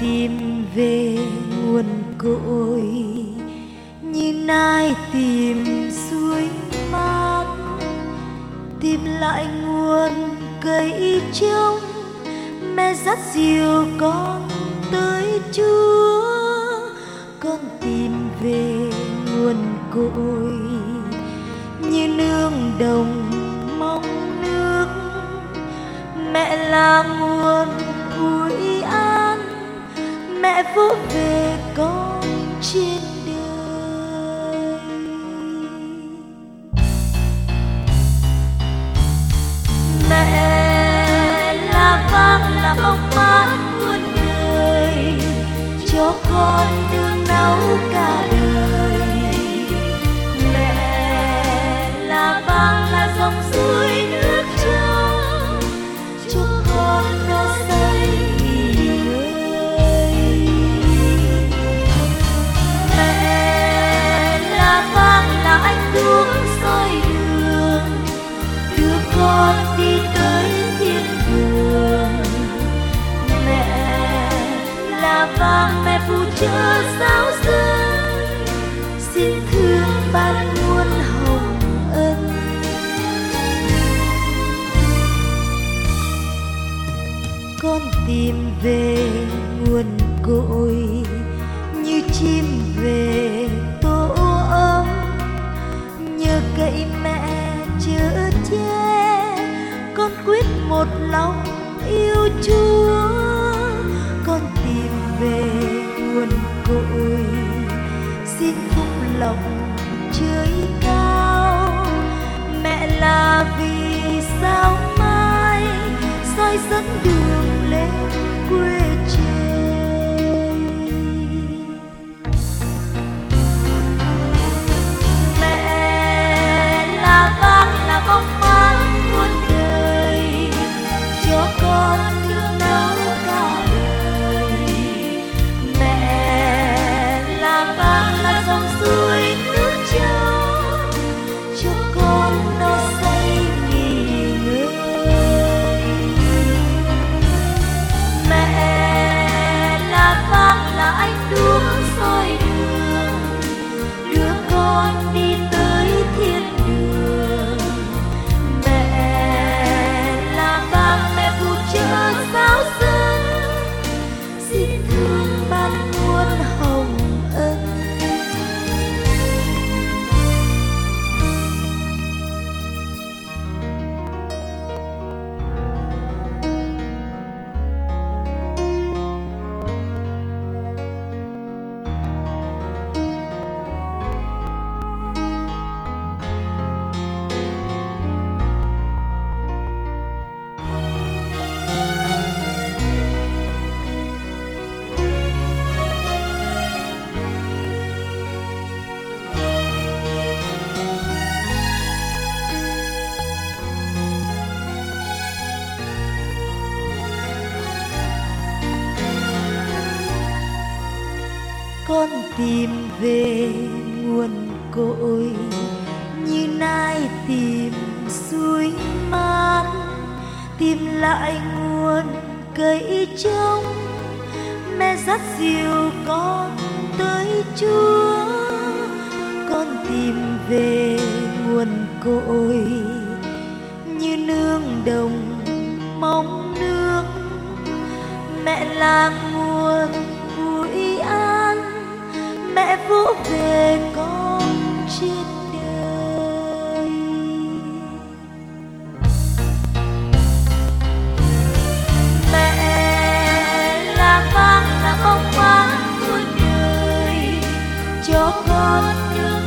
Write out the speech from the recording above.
tìm về nguồn cội. Như nai tìm suối mát tìm lại nguồn cây trông. Mẹ dắt dìu con tới chúa, con tìm về nguồn cội. Như nương đồng mong nước, mẹ là nguồn vui an mẹ vỗ về con trên đời mẹ là vang là bóng mát muôn đời cho con đường nấu mẹ sao trợ xin thương ban muôn hồng ân. Con tìm về nguồn cội như chim về tổ ấm. Nhờ cậy mẹ chở che, con quyết một lòng yêu chúa. Nguồn cội xin phúc lộc trời cao. Mẹ là vì vang là dòng suối tìm về nguồn cội, như nai tìm suối mát, tìm lại nguồn cây trông mẹ dắt dìu con tới chúa, con tìm về nguồn cội, như nương đồng mong nước. Mẹ là nguồn Mẹ vỗ về con trên đời. Mẹ là vang là bóng mát muôn đời, cho con những